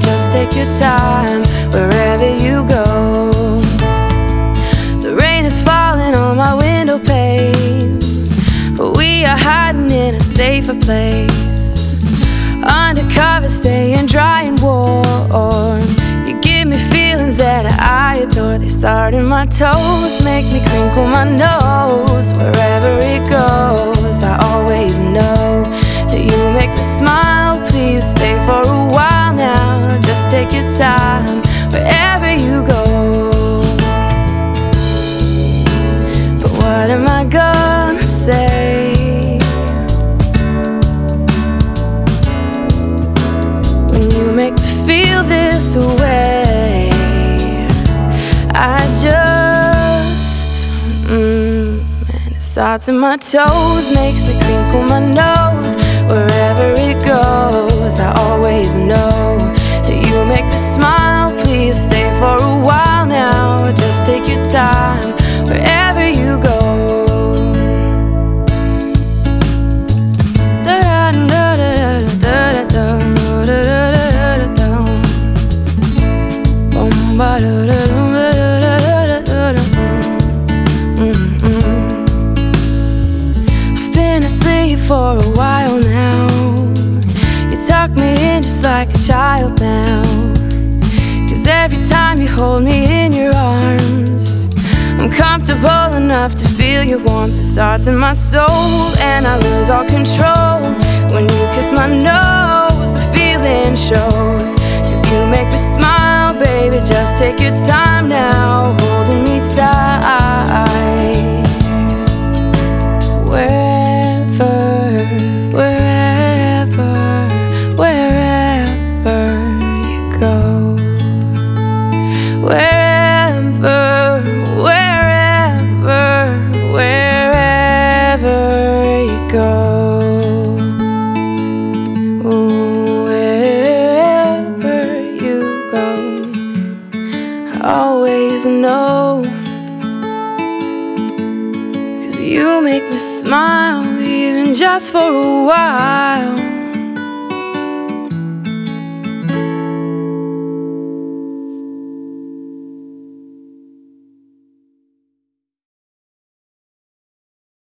Just take your time wherever you go. The rain is falling on my window pane, but we are hiding in a safer place. Undercover, staying dry and warm. You give me feelings that I adore. They start in my toes, make me crinkle my nose. Wherever it goes, I always know that you make me smile. Please stay for a time wherever you go. But what am I gonna say? when you make me feel this way. I just, mm, and it starts in my toes, makes me crinkle my nose. Wherever it goes, I always know you make me smile. Please stay for a while now. Just take your time wherever you go. Mm-hmm. I've been asleep for a while now. Tuck me in just like a child now. Cause every time you hold me in your arms, I'm comfortable enough to feel your warmth. It starts in my soul, and I lose all control. When you kiss my nose, the feeling shows. Cause you make me smile, baby. Just take your time now, know. Cause you make me smile, even just for a while.